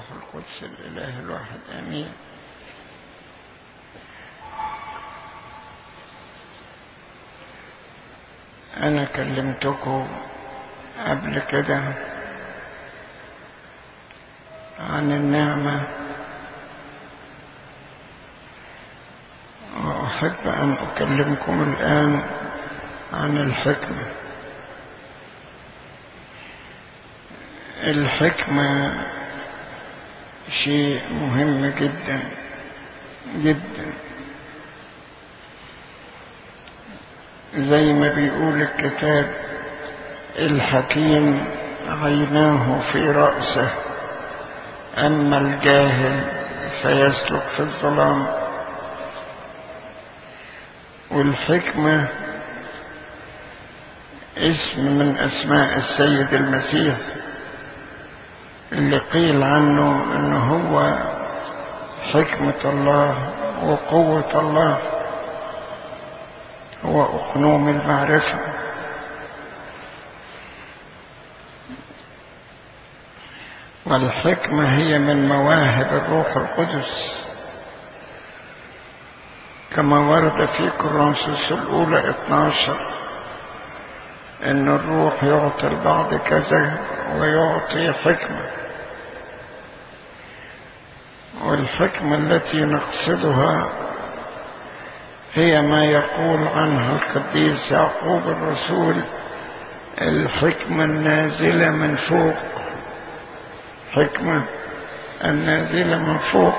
والروح القدس الإله الواحد آمين. أنا كلمتكم قبل كده عن النعمة. وأحب أن أكلمكم الآن عن الحكمة. الحكمة شيء مهم جدا جدا. زي ما بيقول الكتاب الحكيم عيناه في رأسه. أما الجاهل فيسلك في الظلام. والحكمة اسم من أسماء السيد المسيح. اللي قيل عنه أنه هو حكمة الله وقوة الله هو أقنوم المعرفة. والحكمة هي من مواهب الروح القدس كما ورد في كورنثوس الأولى 12 أن الروح يعطي البعض كذا ويعطي حكمة. والحكمة التي نقصدها هي ما يقول عنها القديس يعقوب الرسول الحكمة النازلة من فوق. حكمة النازلة من فوق.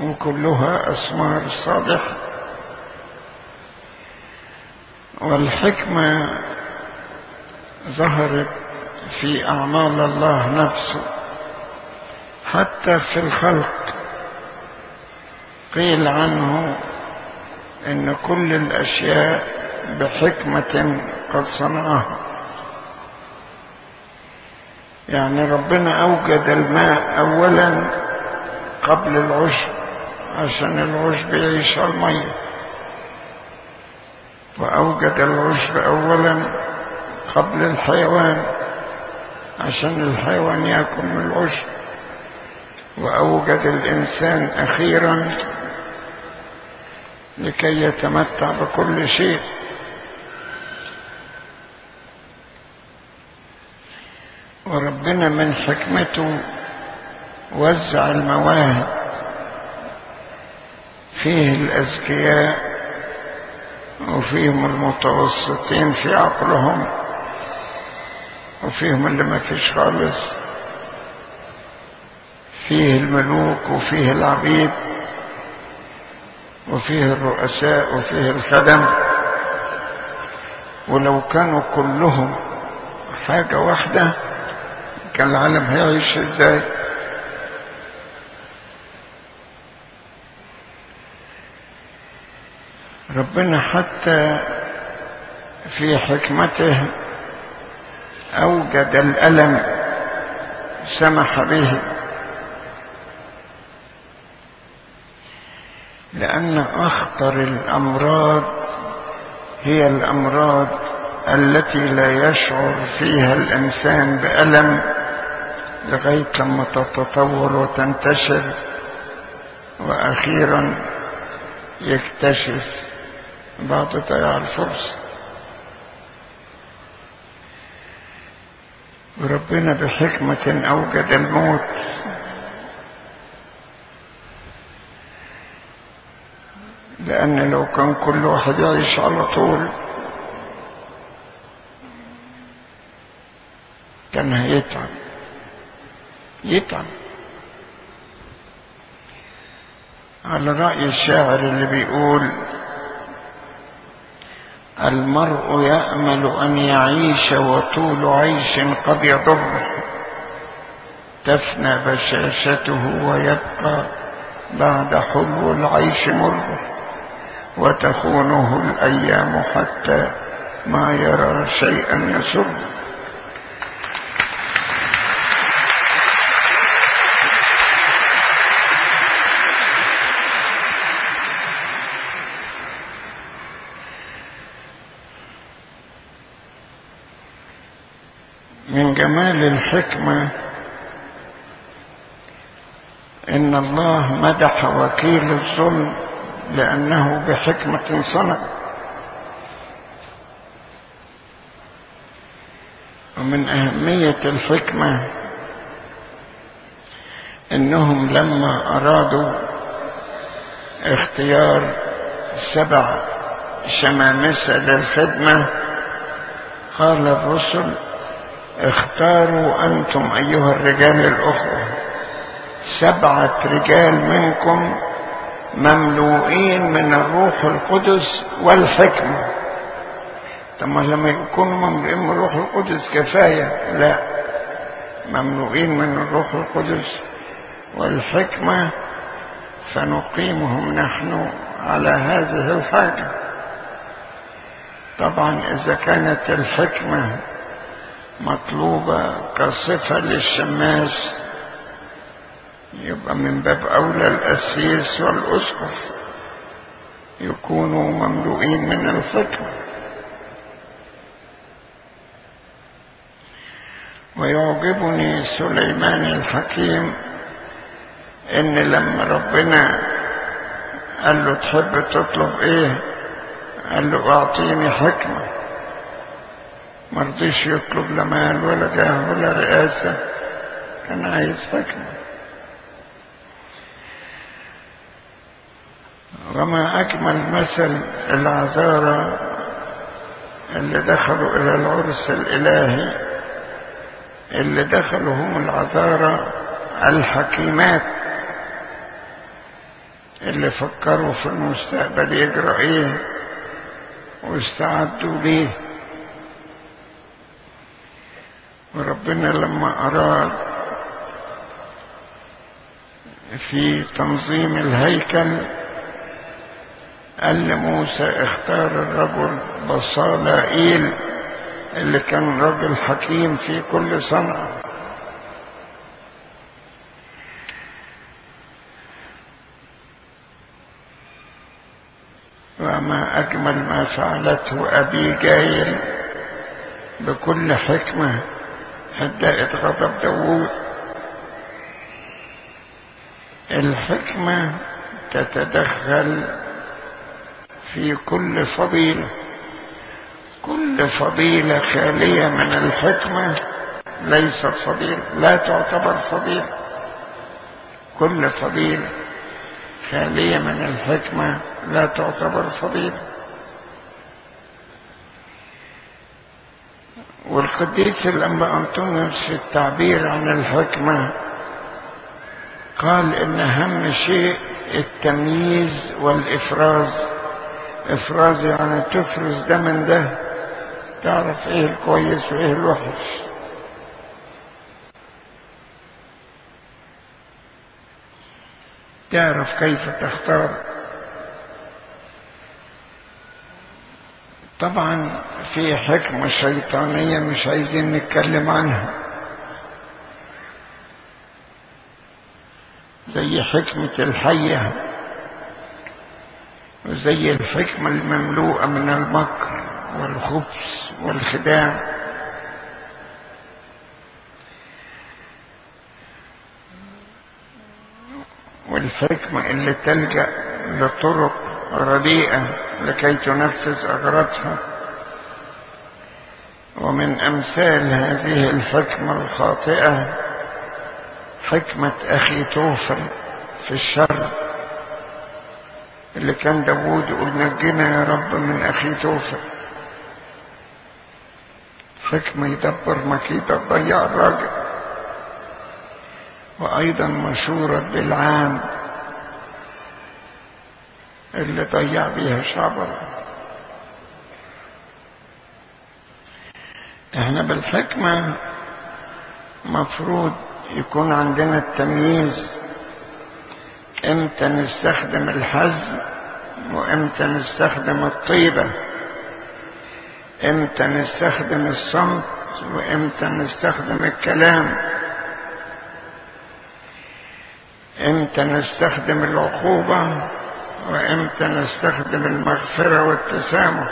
وكلها أسمار صالحة والحكمة ظهرت في أعمال الله نفسه حتى في الخلق. قيل عنه إن كل الأشياء بحكمة قد صنعها. يعني ربنا أوجد الماء اولا قبل العشب عشان العشب يعيش على المية. وأوجد العشب اولا قبل الحيوان عشان الحيوان ياكل من العشب وأوجد الإنسان أخيرا لكي يتمتع بكل شيء. وربنا من حكمته وزع المواهب فيه الأذكياء وفيهم المتوسطين في عقلهم. وفيهم اللي ما فيش خالص. فيه الملوك وفيه العبيد وفيه الرؤساء وفيه الخدم. ولو كانوا كلهم حاجة واحدة كان العالم هيعيش إزاي؟ ربنا حتى في حكمته أوجد الألم سمح به. لأن أخطر الأمراض هي الأمراض التي لا يشعر فيها الإنسان بألم لغاية لما تتطور وتنتشر وأخيرا يكتشف بعد ضياع الفرصة وربنا بحكمة أوجد الموت لأن لو كان كل واحد يعيش على طول كان هيتعب. يتعب. على رأي الشاعر اللي بيقول المرء يأمل أن يعيش وطول عيش قد يضره تفنى بشاشته ويبقى بعد حلو العيش مره وتخونه الأيام حتى ما يرى شيئا يسر. من جمال الحكمة إن الله مدح وكيل الظلم لأنه بحكمة صنع. ومن أهمية الحكمة إنهم لما أرادوا اختيار سبع شمامسة للخدمة قال الرسل اختاروا أنتم أيها الرجال الأخوة. سبعة رجال منكم مملوئين من الروح القدس والحكمة. طب ما لما يكونوا مملوئين من الروح القدس كفاية؟ لا. مملوئين من الروح القدس والحكمة فنقيمهم نحن على هذه الحاجة. طبعا إذا كانت الحكمة مطلوبة كصفة للشماس. يبقى من باب أولى الأسيس والأسقف. يكونوا مملوئين من الحكمة ويعجبني سليمان الحكيم إن لما ربنا قال له تحب تطلب إيه؟ قال له أعطيني حكمة. ما رضيش يطلب لا مال ولا جاه ولا رئاسة كان عايز حكمة وما أجمل مثل العذارى اللي دخلوا إلى العرس الإلهي اللي دخلوا هم العذارى الحكيمات اللي فكروا في المستقبل يجرى إيه واستعدوا ليه. وربنا لما أراد في تنظيم الهيكل قال لموسى اختار الرجل بصالائيل اللي كان رجل حكيم في كل صنعة. وما أجمل ما فعلته أبي جايل بكل حكمة غضب داوود الحكمة تتدخل في كل فضيلة. كل فضيلة خالية من الحكمة ليست فضيلة لا تعتبر فضيلة. كل فضيلة خالية من الحكمة لا تعتبر فضيلة. والقديس الأنبا أنطونيوس في التعبير عن الحكمة قال إن أهم شيء التمييز والإفراز. إفراز يعني تفرز ده من ده. تعرف إيه الكويس وإيه الوحش. تعرف كيف تختار. طبعا في حكمة شيطانية مش عايزين نتكلم عنها. زي حكمة الحية وزي الحكمة المملوءة من المكر والخبث والخداع والحكمة اللي تلجأ لطرق رديئة لكي تنفذ أغراضها. ومن أمثال هذه الحكمة الخاطئة حكمة أخي توفل في الشر اللي كان داوود يقول نجنا يا رب من أخي توفل. حكمة يدبر مكيدة تضيع الراجل. وأيضا مشورة بالعام. اللي ضيع بيها الله إحنا بالحكمة مفروض يكون عندنا التمييز. إمتى نستخدم الحزم وإمتى نستخدم الطيبة. إمتى نستخدم الصمت وإمتى نستخدم الكلام. إمتى نستخدم العقوبة وإمتى نستخدم المغفرة والتسامح.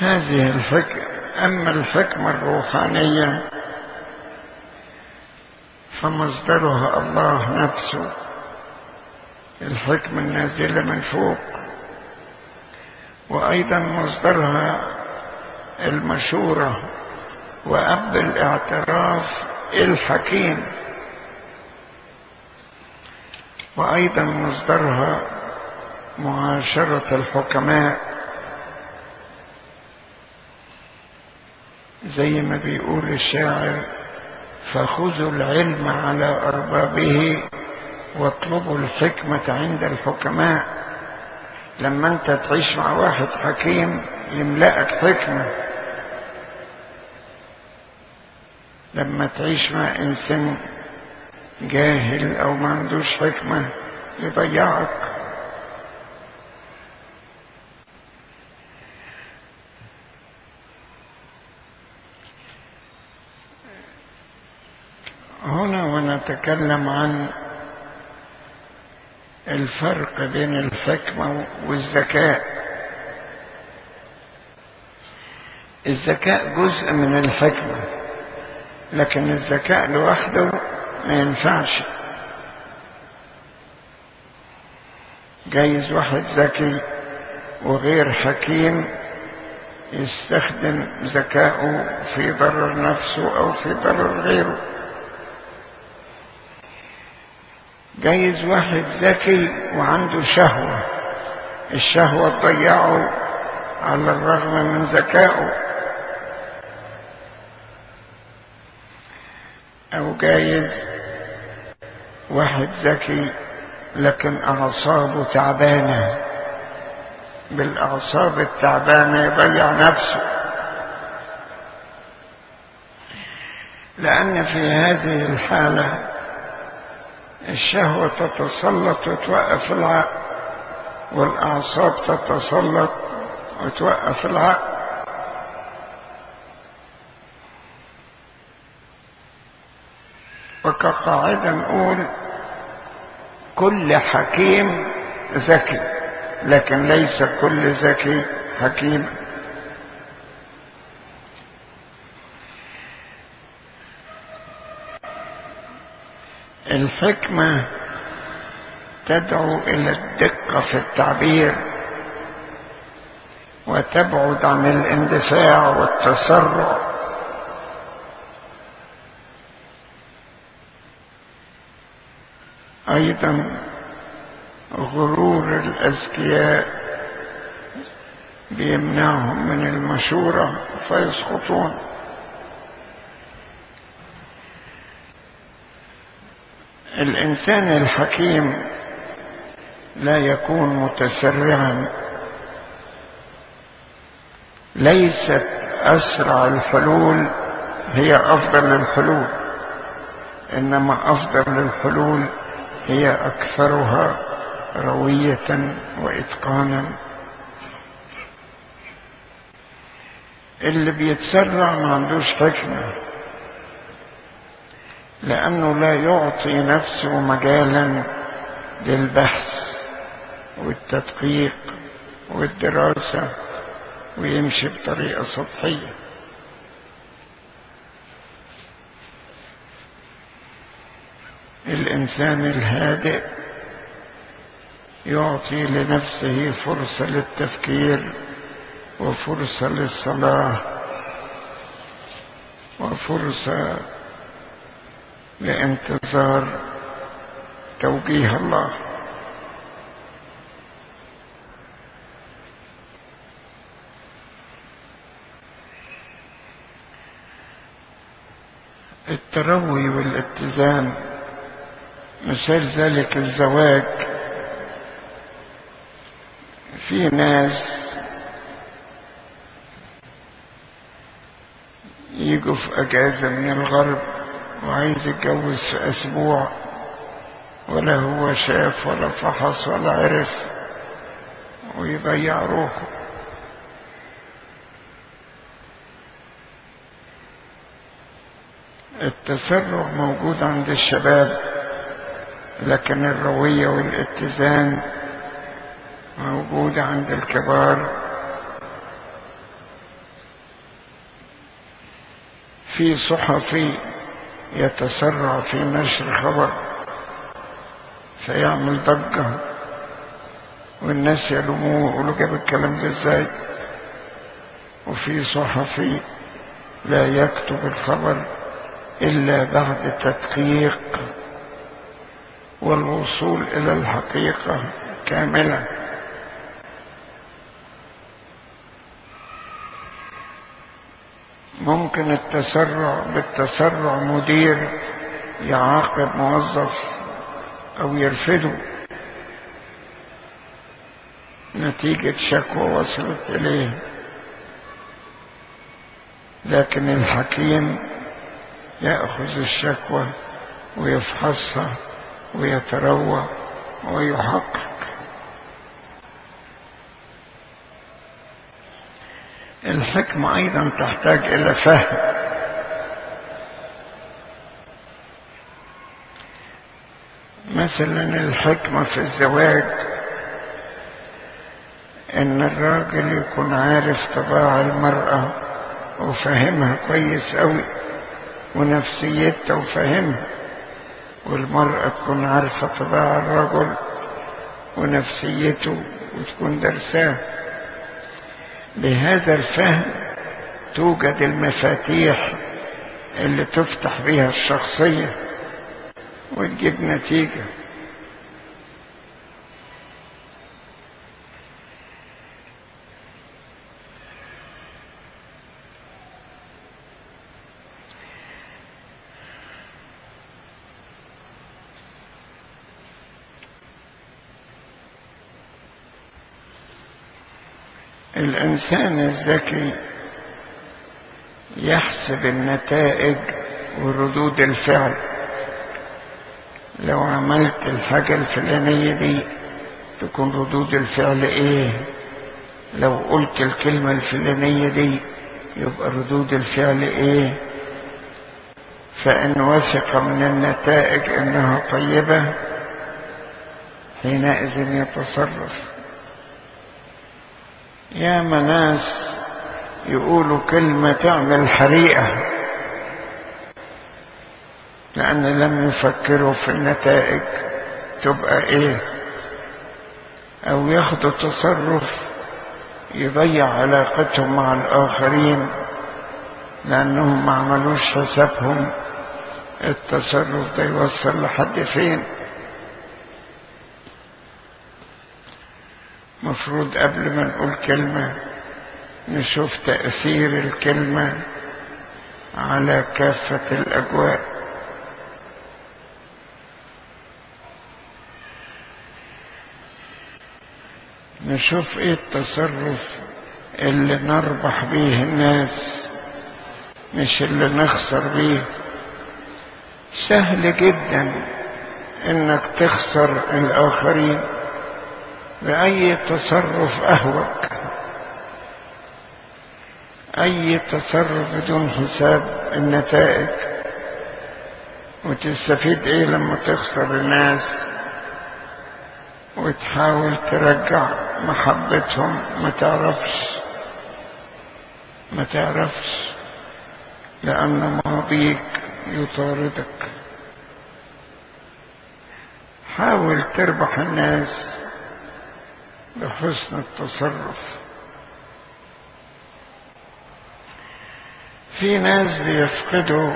هذه الحك... أما الحكمة الروحانية فمصدرها الله نفسه. الحكمة النازلة من فوق. وأيضا مصدرها المشورة. وأب الاعتراف الحكيم. وأيضا مصدرها معاشرة الحكماء زي ما بيقول الشاعر فخذوا العلم على أربابه واطلبوا الحكمة عند الحكماء. لما أنت تعيش مع واحد حكيم يملأك حكمة. لما تعيش مع إنسان جاهل أو ما عندوش حكمة يضيعك. هنا ونتكلم عن الفرق بين الحكمة والذكاء. الذكاء جزء من الحكمة. لكن الذكاء لوحده ما ينفعش. جايز واحد ذكي وغير حكيم يستخدم ذكاءه في ضرر نفسه أو في ضرر غيره. جايز واحد ذكي وعنده شهوة. الشهوة تضيعه على الرغم من ذكائه. أو جايز واحد ذكي لكن أعصابه تعبانة. بالأعصاب التعبانة يضيع نفسه. لأن في هذه الحالة الشهوة تتسلط وتوقف العقل والأعصاب تتسلط وتوقف العقل. وكقاعدة نقول كل حكيم ذكي لكن ليس كل ذكي حكيما الحكمة تدعو إلى الدقة في التعبير وتبعد عن الاندفاع والتسرع. أيضا غرور الأذكياء بيمنعهم من المشورة فيسقطون. الإنسان الحكيم لا يكون متسرعا. ليست أسرع الحلول هي أفضل الحلول إنما أفضل الحلول هي أكثرها روية وإتقانا. اللي بيتسرع ما عندوش حكمة لأنه لا يعطي نفسه مجالا للبحث والتدقيق والدراسة ويمشي بطريقة سطحية. الإنسان الهادئ يعطي لنفسه فرصة للتفكير وفرصة للصلاة وفرصة لانتظار توجيه الله. التروي والاتزان مثال ذلك الزواج في ناس يجوا في أجازة من الغرب وعايز يتجوز في أسبوع ولا هو شاف ولا فحص ولا عرف ويضيع روحه. التسرع موجود عند الشباب. لكن الروية والاتزان موجودة عند الكبار. في صحفي يتسرع في نشر خبر فيعمل ضجة والناس يلوموه يقولوا جاب الكلام ده إزاي؟ وفي صحفي لا يكتب الخبر إلا بعد تدقيق. والوصول إلى الحقيقة كاملة. ممكن التسرع بالتسرع مدير يعاقب موظف أو يرفضه نتيجة شكوى وصلت إليه. لكن الحكيم يأخذ الشكوى ويفحصها. ويتروى ويحقق. الحكمة أيضا تحتاج إلى فهم. مثلا الحكمة في الزواج إن الراجل يكون عارف طباع المرأة وفهمها كويس أوي ونفسيتها وفهمها. والمرأة تكون عارفة طباع الرجل ونفسيته وتكون درساه. بهذا الفهم توجد المفاتيح اللي تفتح بها الشخصية وتجيب نتيجة. الإنسان الذكي يحسب النتائج وردود الفعل. لو عملت الحاجة الفلانية دي تكون ردود الفعل إيه؟ لو قلت الكلمة الفلانية دي يبقى ردود الفعل إيه؟ فإن وثق من النتائج إنها طيبة حينئذ يتصرف. يا ناس يقولوا كلمة تعمل حريقة لأن لم يفكروا في النتائج تبقى إيه أو ياخدوا تصرف يضيع علاقتهم مع الآخرين لأنهم ما عملوش حسابهم التصرف ده يوصل لحد فين؟ مفروض قبل ما نقول كلمة نشوف تأثير الكلمة على كافة الأجواء. نشوف إيه التصرف اللي نربح بيه الناس مش اللي نخسر بيه. سهل جدا إنك تخسر الآخرين. بأي تصرف أهوك؟ أي تصرف بدون حساب النتائج؟ وتستفيد إيه لما تخسر الناس؟ وتحاول ترجع محبتهم ما تعرفش. ما تعرفش لأن ماضيك يطاردك. حاول تربح الناس. بحسن التصرف. في ناس بيفقدوا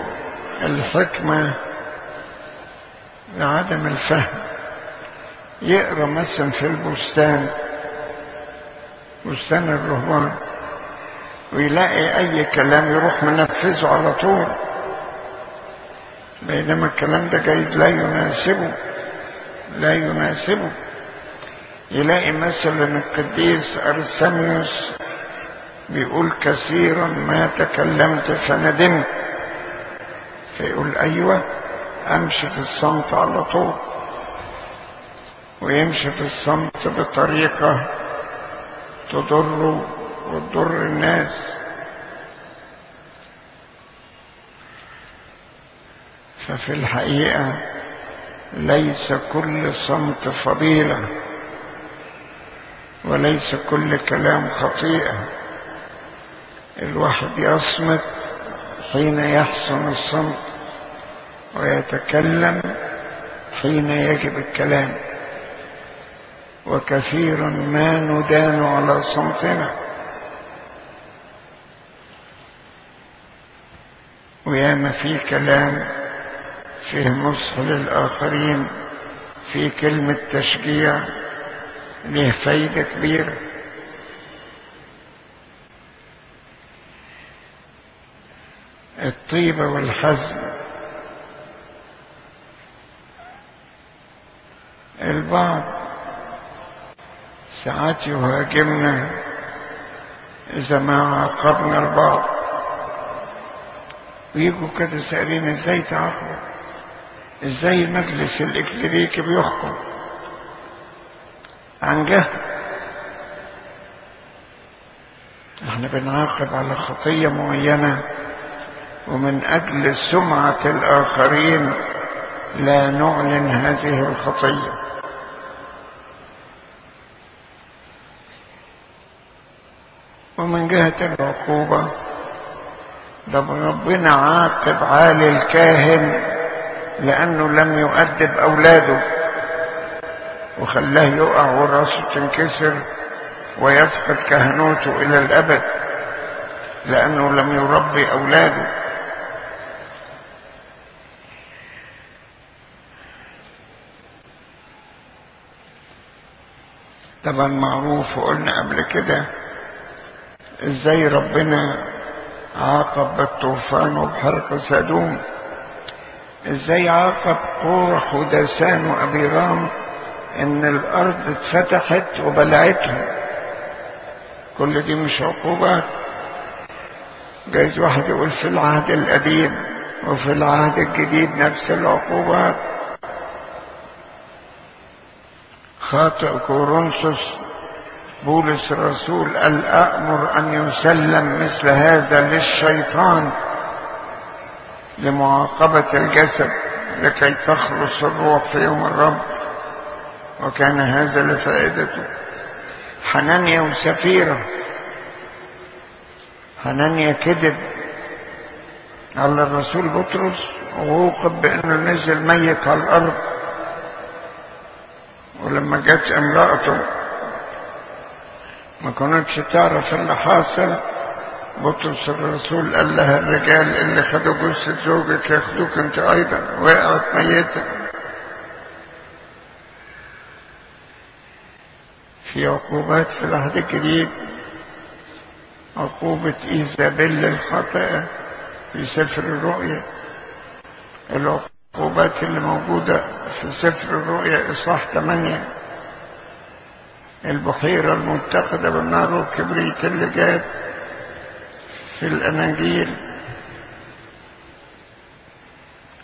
الحكمة لعدم الفهم. يقرأ مثلا في البستان بستان الرهبان ويلاقي أي كلام يروح منفذه على طول. بينما الكلام ده جايز لا يناسبه لا يناسبه. يلاقي مثلا القديس أرسانيوس بيقول كثيرا ما تكلمت فندمت فيقول أيوة أمشي في الصمت على طول. ويمشي في الصمت بطريقة تضره وتضر الناس. ففي الحقيقة ليس كل صمت فضيلة. وليس كل كلام خطيئة. الواحد يصمت حين يحسن الصمت ويتكلم حين يجب الكلام. وكثير ما ندان على صمتنا. وياما في كلام فيه نصح للآخرين في كلمة تشجيع له فايدة كبيرة الطيبة والحزم البعض ساعات يهاجمنا إذا ما عاقبنا البعض ويجوا كده سألين إزاي تعاقبوا إزاي المجلس الإكليريكي بيحكم عن جهل إحنا بنعاقب على خطية معينة ومن أجل سمعة الآخرين لا نعلن هذه الخطية. ومن جهة العقوبة ده ربنا عاقب عالي الكاهن لأنه لم يؤدب أولاده. وخلاه يقع وراسه تنكسر ويفقد كهنوته إلى الأبد لأنه لم يربي أولاده. طبعا معروف وقلنا قبل كده إزاي ربنا عاقب بالطوفان وبحرق سدوم إزاي عاقب قورح ودسان وابيرام إن الأرض اتفتحت وبلعتهم. كل دي مش عقوبات جايز واحد يقول في العهد القديم وفي العهد الجديد نفس العقوبات خاطئ كورنثوس بولس الرسول قال أأمر أن يسلم مثل هذا للشيطان لمعاقبة الجسد لكي تخلص الروح في يوم الرب. وكان هذا لفائدته. حنانيا وسفيرة حنانيا كذب على الرسول بطرس ووقب بأنه نزل ميت على الأرض. ولما جت امرأته ما كانتش تعرف اللي حاصل بطرس الرسول قال لها الرجال اللي خدوا جثة زوجك ياخدوك انت أيضا وقعت ميتة في عقوبات في العهد الجديد. عقوبة إيزابيل الخاطئة في سفر الرؤيا. العقوبات اللي موجودة في سفر الرؤيا إصحاح 8 البحيرة المتقدة بالنار والكبريت اللي جات في الأناجيل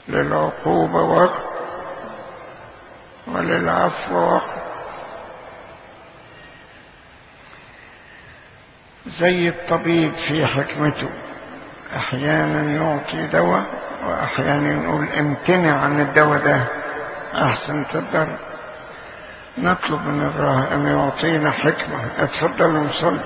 للعقوبة وقت وللعفو وقت. زي الطبيب في حكمته. أحيانا يعطي دواء وأحيانا يقول امتنع عن الدواء ده. أحسن تقدر نطلب من الله أن يعطينا حكمة. اتفضلوا نصلي